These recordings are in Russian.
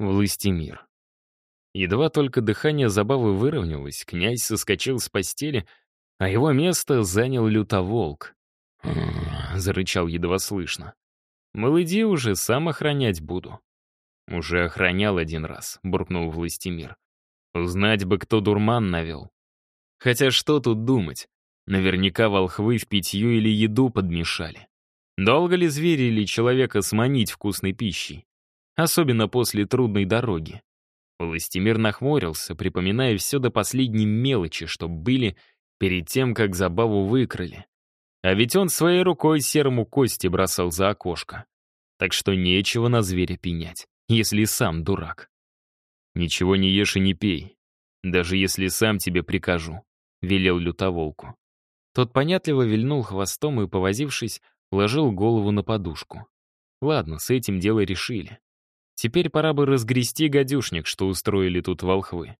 Властимир. Едва только дыхание забавы выровнялось, князь соскочил с постели, а его место занял лютоволк. зарычал едва слышно. «Мол, иди уже, сам охранять буду». «Уже охранял один раз», — буркнул Властимир. «Узнать бы, кто дурман навел». Хотя что тут думать? Наверняка волхвы в питью или еду подмешали. Долго ли звери или человека сманить вкусной пищей? Особенно после трудной дороги. Властимир нахмурился, припоминая все до последней мелочи, что были перед тем, как забаву выкрали. А ведь он своей рукой серому кости бросал за окошко. Так что нечего на зверя пенять, если сам дурак. «Ничего не ешь и не пей, даже если сам тебе прикажу», — велел лютоволку. Тот понятливо вильнул хвостом и, повозившись, ложил голову на подушку. Ладно, с этим дело решили. Теперь пора бы разгрести гадюшник, что устроили тут волхвы.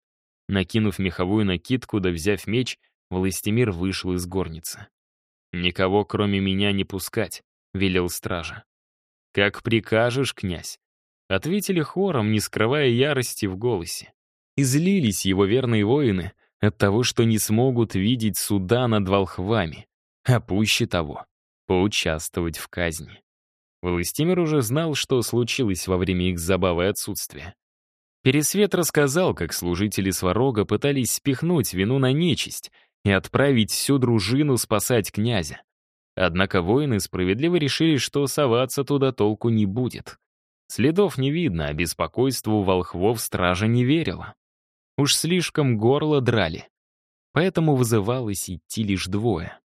Накинув меховую накидку да взяв меч, Властимир вышел из горницы. «Никого, кроме меня, не пускать», — велел стража. «Как прикажешь, князь», — ответили хором, не скрывая ярости в голосе. Излились его верные воины от того, что не смогут видеть суда над волхвами, а пуще того — поучаствовать в казни. Властимир уже знал, что случилось во время их забавы и отсутствия. Пересвет рассказал, как служители Сварога пытались спихнуть вину на нечисть и отправить всю дружину спасать князя. Однако воины справедливо решили, что соваться туда толку не будет. Следов не видно, а беспокойству волхвов стража не верила. Уж слишком горло драли. Поэтому вызывалось идти лишь двое.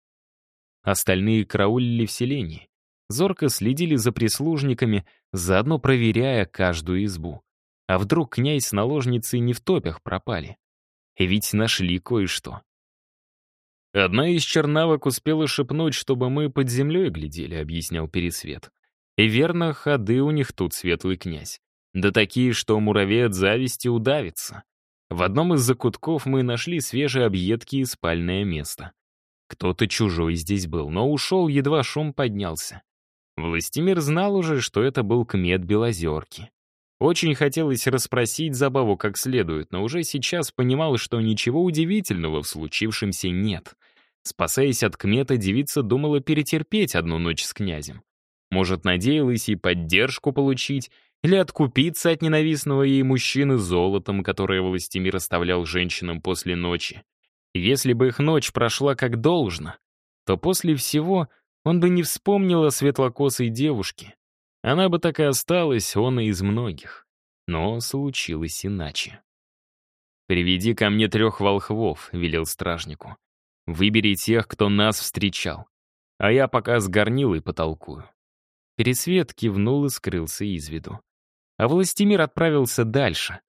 Остальные караулили в селении. Зорко следили за прислужниками, заодно проверяя каждую избу. А вдруг князь с наложницей не в топях пропали? И ведь нашли кое-что. «Одна из чернавок успела шепнуть, чтобы мы под землей глядели», — объяснял Пересвет. «И верно, ходы у них тут, светлый князь. Да такие, что муравей от зависти удавится. В одном из закутков мы нашли свежие объедки и спальное место. Кто-то чужой здесь был, но ушел, едва шум поднялся. Властимир знал уже, что это был кмет Белозерки. Очень хотелось расспросить Забаву как следует, но уже сейчас понимал, что ничего удивительного в случившемся нет. Спасаясь от кмета, девица думала перетерпеть одну ночь с князем. Может, надеялась и поддержку получить, или откупиться от ненавистного ей мужчины золотом, которое Властимир оставлял женщинам после ночи. Если бы их ночь прошла как должно, то после всего он бы не вспомнил о светлокосой девушке, она бы так и осталась, он и из многих. Но случилось иначе. «Приведи ко мне трех волхвов», — велел стражнику. «Выбери тех, кто нас встречал. А я пока с горнилой потолкую». Пересвет кивнул и скрылся из виду. А Властимир отправился дальше.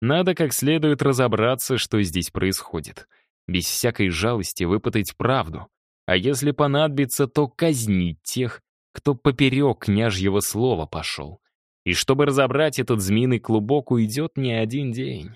Надо как следует разобраться, что здесь происходит. Без всякой жалости выпытать правду. А если понадобится, то казнить тех, кто поперек княжьего слова пошел. И чтобы разобрать этот змеиный клубок, уйдет не один день.